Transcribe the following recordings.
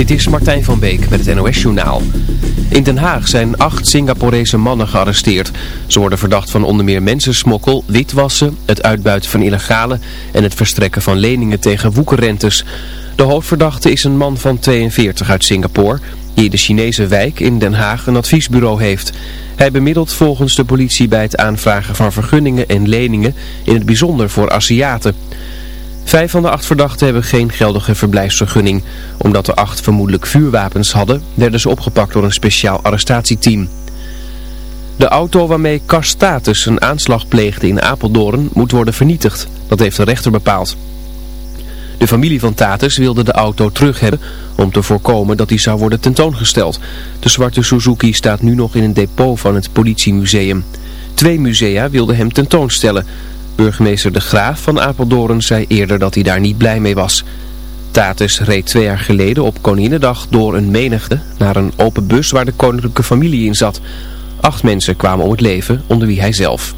Dit is Martijn van Beek met het NOS-journaal. In Den Haag zijn acht Singaporese mannen gearresteerd. Ze worden verdacht van onder meer mensensmokkel, witwassen, het uitbuiten van illegale en het verstrekken van leningen tegen woekerrentes. De hoofdverdachte is een man van 42 uit Singapore, die in de Chinese wijk in Den Haag een adviesbureau heeft. Hij bemiddelt volgens de politie bij het aanvragen van vergunningen en leningen, in het bijzonder voor Aziaten. Vijf van de acht verdachten hebben geen geldige verblijfsvergunning. Omdat de acht vermoedelijk vuurwapens hadden, werden ze opgepakt door een speciaal arrestatieteam. De auto waarmee Status een aanslag pleegde in Apeldoorn moet worden vernietigd. Dat heeft de rechter bepaald. De familie van Tatus wilde de auto terug hebben om te voorkomen dat die zou worden tentoongesteld. De zwarte Suzuki staat nu nog in een depot van het politiemuseum. Twee musea wilden hem tentoonstellen... Burgemeester De Graaf van Apeldoorn zei eerder dat hij daar niet blij mee was. Tatus reed twee jaar geleden op Koninginnedag door een menigte naar een open bus waar de koninklijke familie in zat. Acht mensen kwamen om het leven, onder wie hij zelf.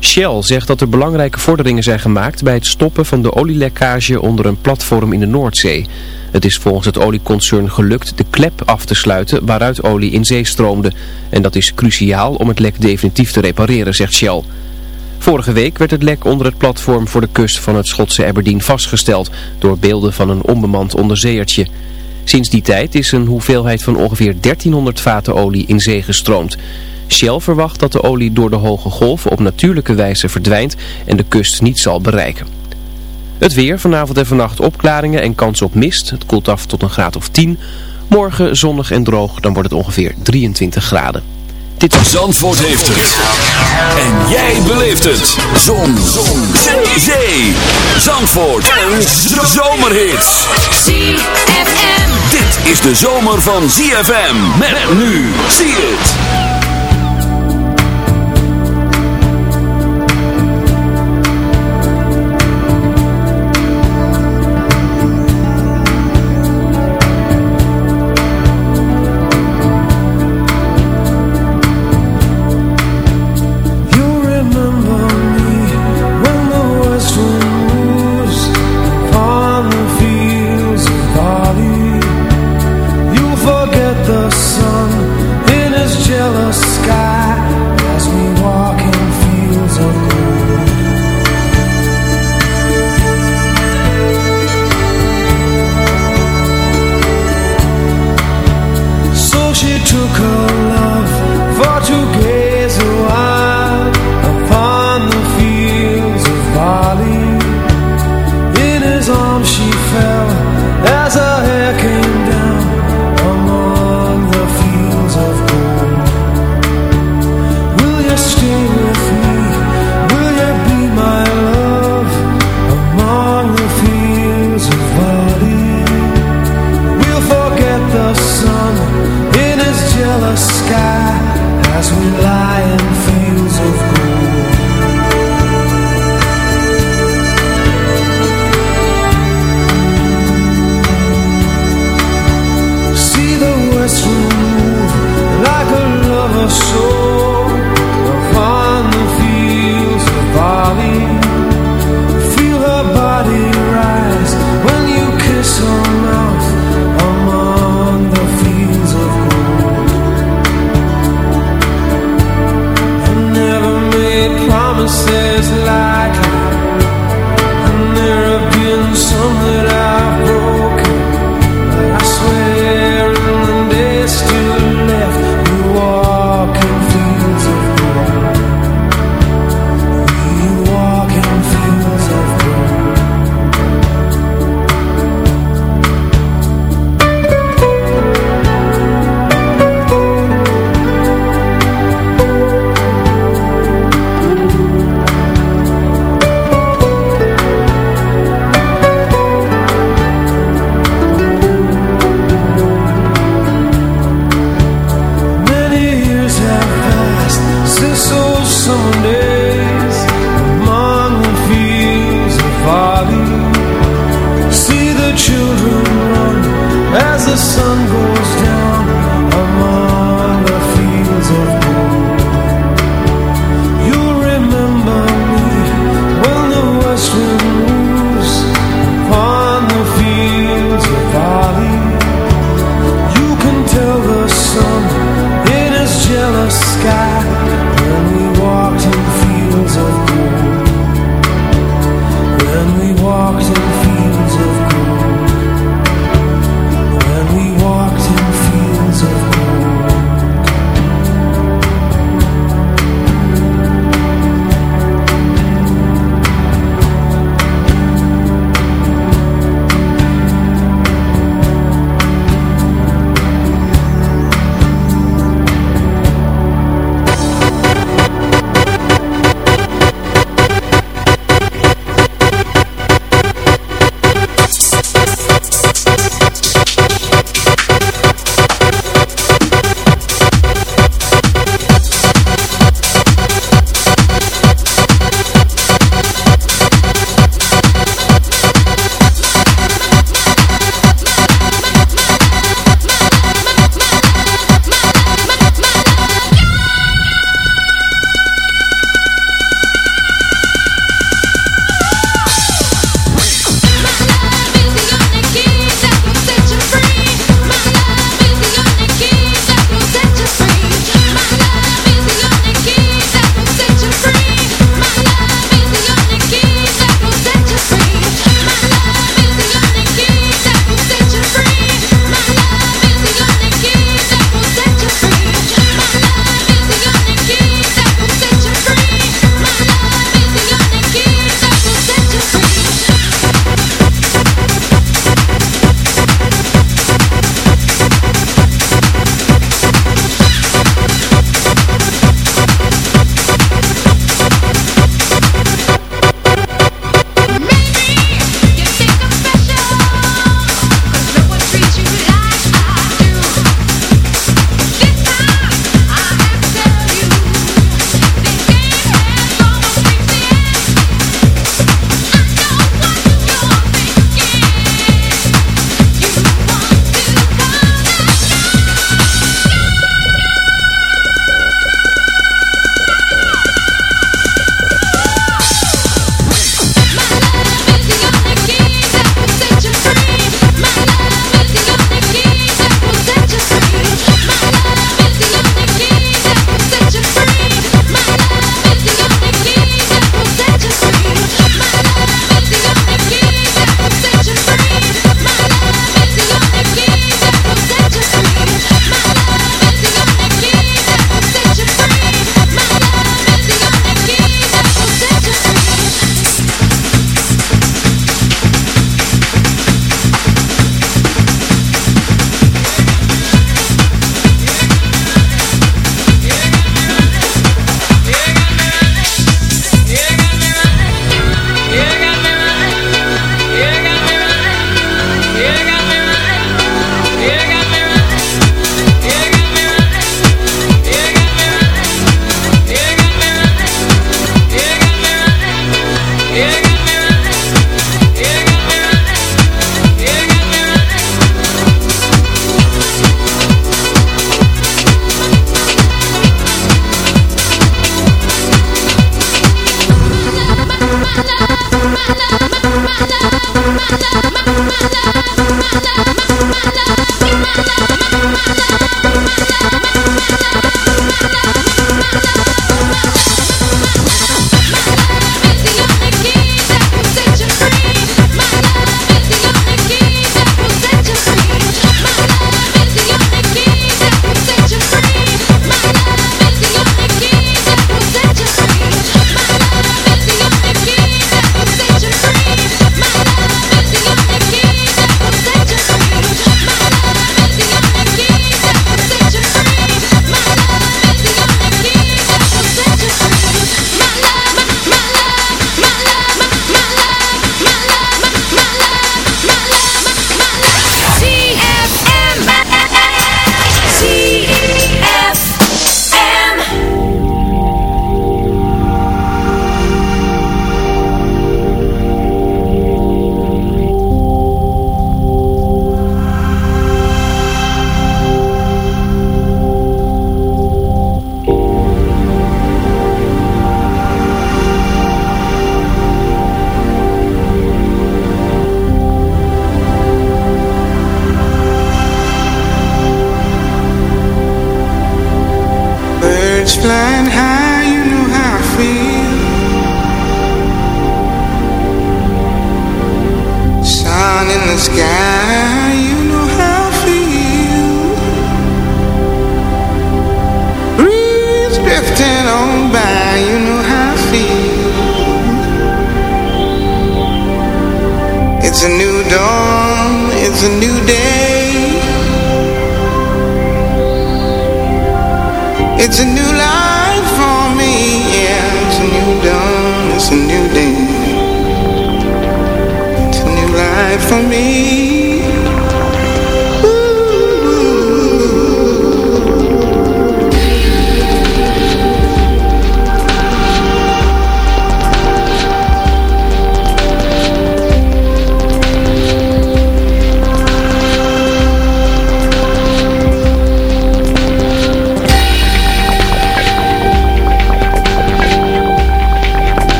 Shell zegt dat er belangrijke vorderingen zijn gemaakt bij het stoppen van de olielekkage onder een platform in de Noordzee. Het is volgens het olieconcern gelukt de klep af te sluiten waaruit olie in zee stroomde. En dat is cruciaal om het lek definitief te repareren, zegt Shell. Vorige week werd het lek onder het platform voor de kust van het Schotse Aberdeen vastgesteld door beelden van een onbemand onderzeeërtje. Sinds die tijd is een hoeveelheid van ongeveer 1300 vaten olie in zee gestroomd. Shell verwacht dat de olie door de hoge golven op natuurlijke wijze verdwijnt en de kust niet zal bereiken. Het weer, vanavond en vannacht opklaringen en kans op mist. Het koelt af tot een graad of 10. Morgen zonnig en droog, dan wordt het ongeveer 23 graden. Dit... Zandvoort heeft het. En jij beleeft het. Zon. Zon. Zee. Zee. Zandvoort. En zomerhits. ZFM. Dit is de zomer van ZFM. Met nu. Zie het.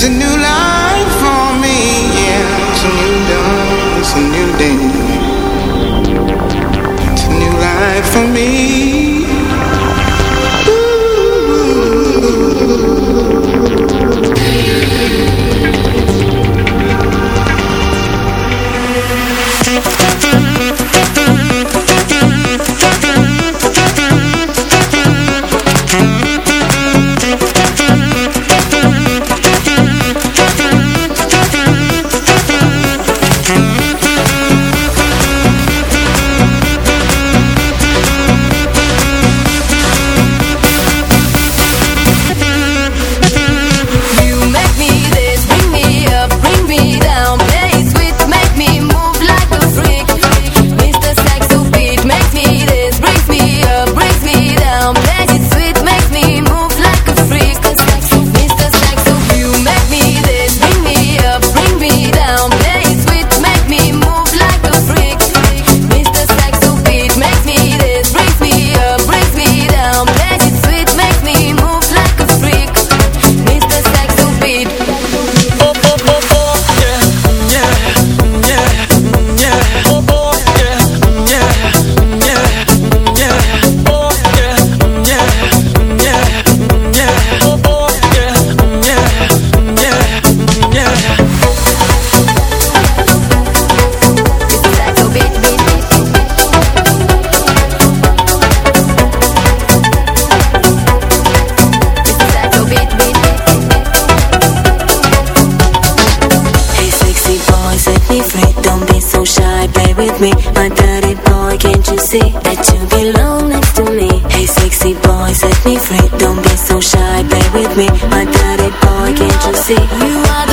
to new me free. Don't be so shy, play with me. My dirty boy, can't you see? You are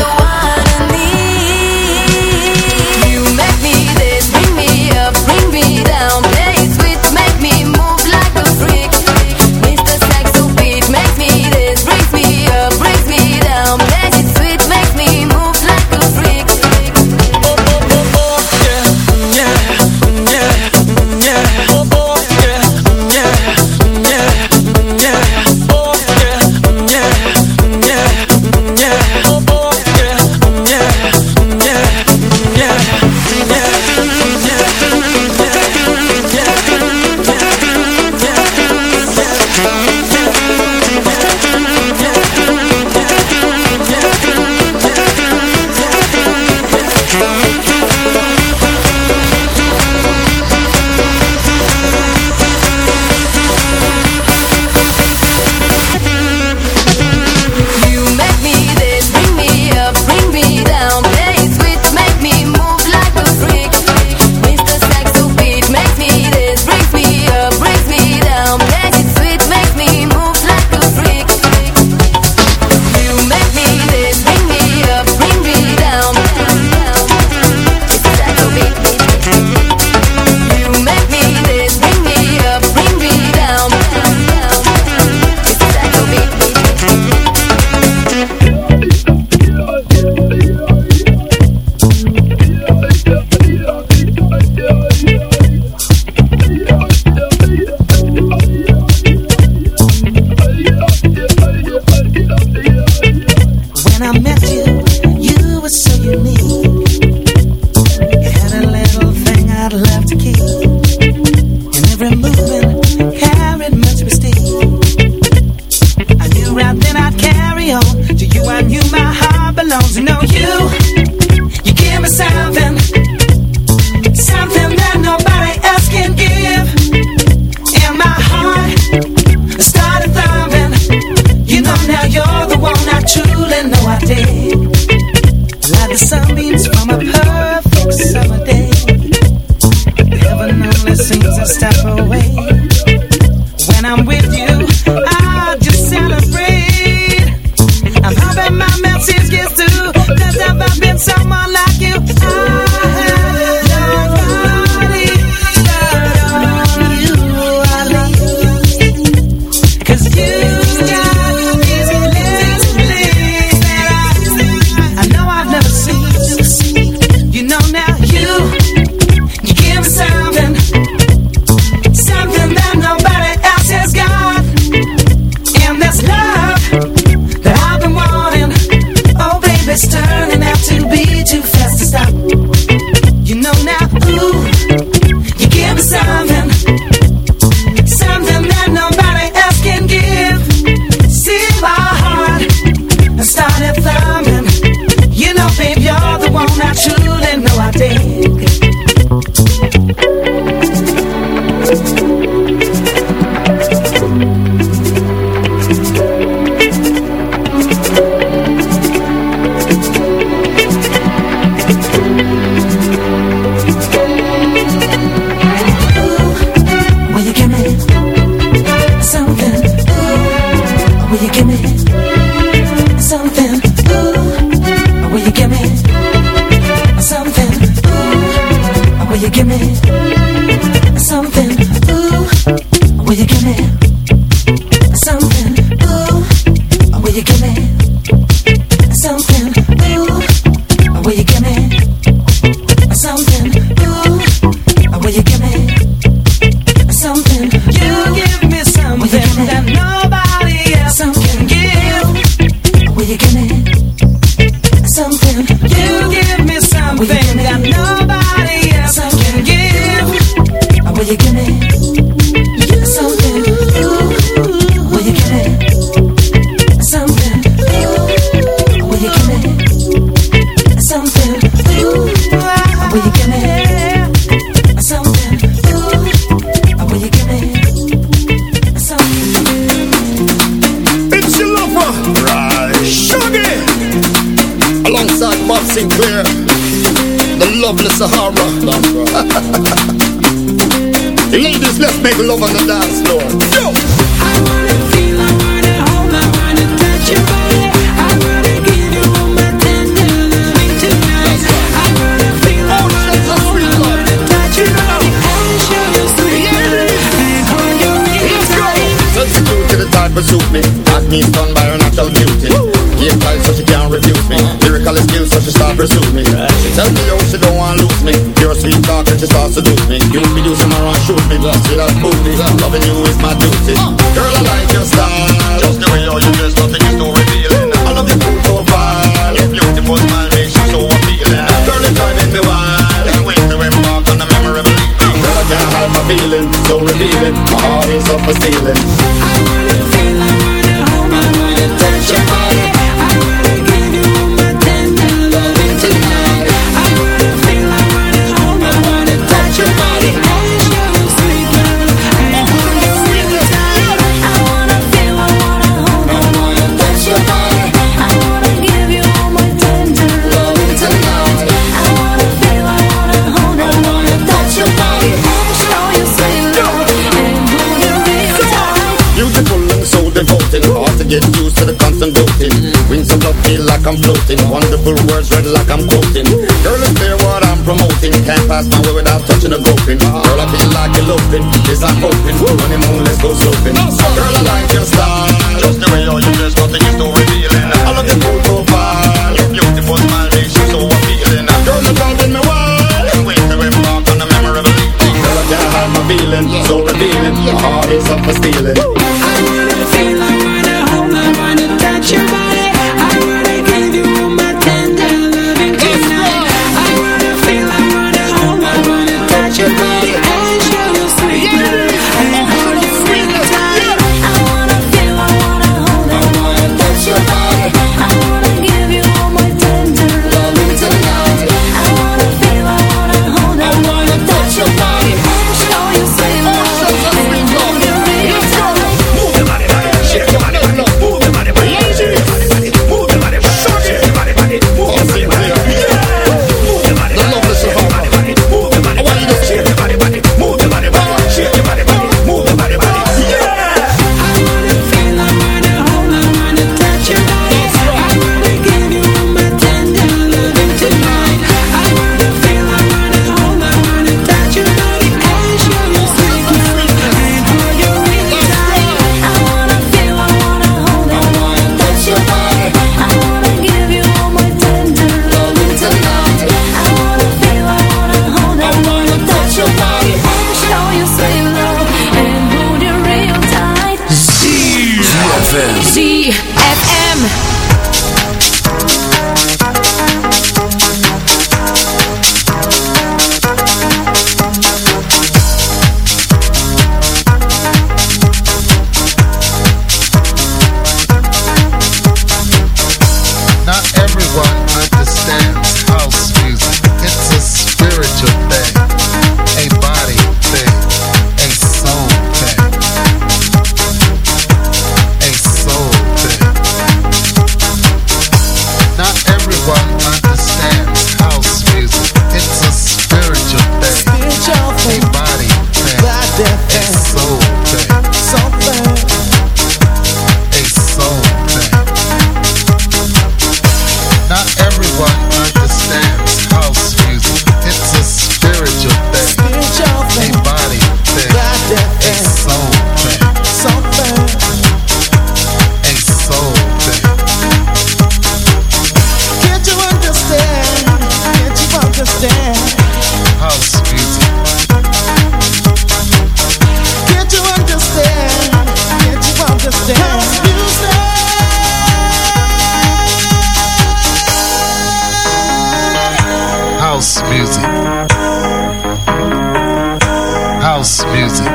pursue me tell me yo she don't want lose me. Your sweet talk and she starts seduce me. You be using my run shoot me. Plus see that booty Loving you is my duty. Girl I like your style. Just the way all you dress nothing is too revealing. I love your cool profile. Your beautiful smile makes you so appealing. Girl it's driving me wild. Can't wait to embark on a memorable evening Girl I can't hide my feeling So revealing. My heart is up for stealing my way without touching a groping Girl, I feel like eloping Yes, I'm hoping. Honeymoon, let's go sloping. Girl, I like your style. Just the way you're dressed, nothing is too music.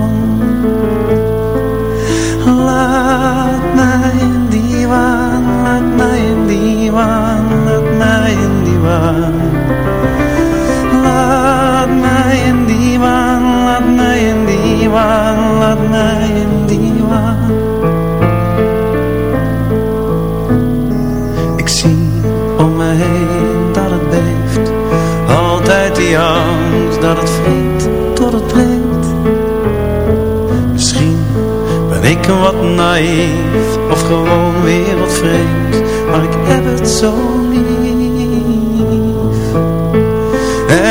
laat mij in die waan. Ik zie om me heen dat het beeft, altijd die angst dat het vreet tot het breekt. Misschien ben ik wat naïef of gewoon wereldvreemd, maar ik heb het zo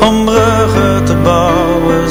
om bruggen te bouwen,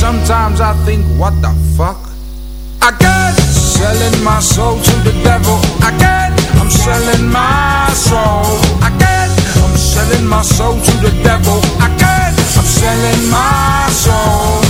Sometimes I think what the fuck? I got selling my soul to the devil. I got I'm selling my soul. I got I'm selling my soul to the devil. I got I'm selling my soul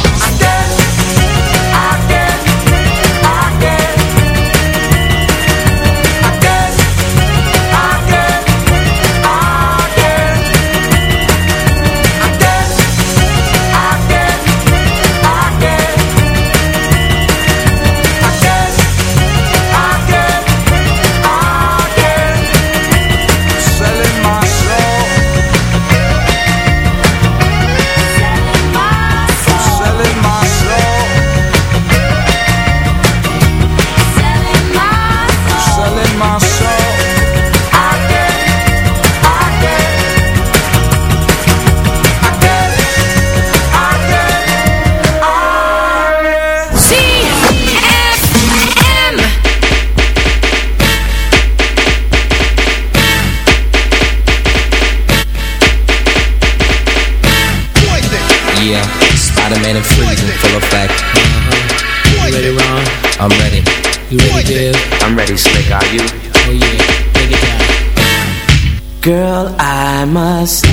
pretty slick, are you? Oh yeah, it down. Girl, I must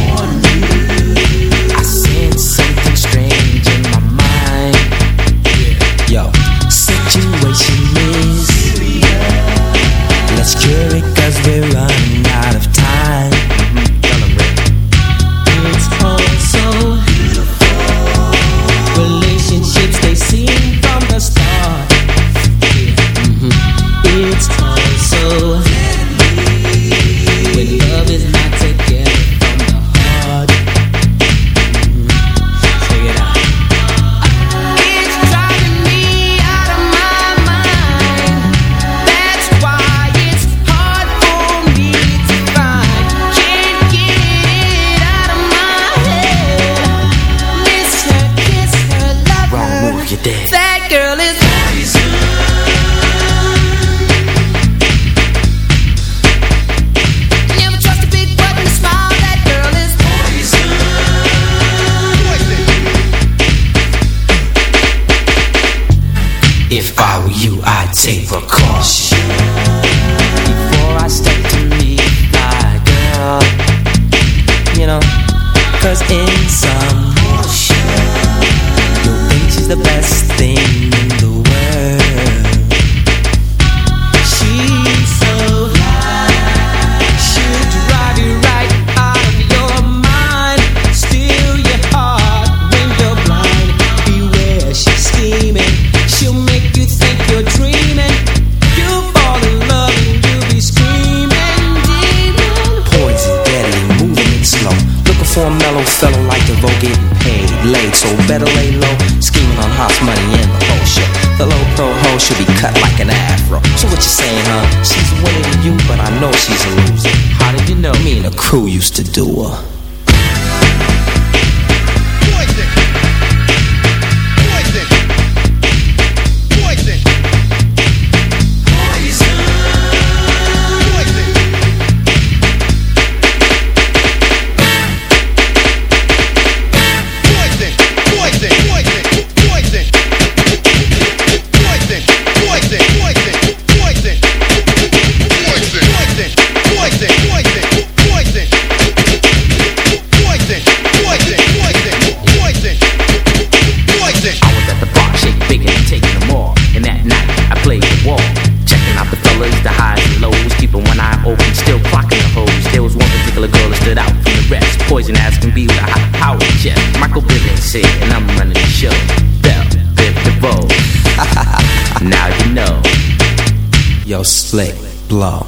Play Blow.